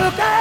Look out!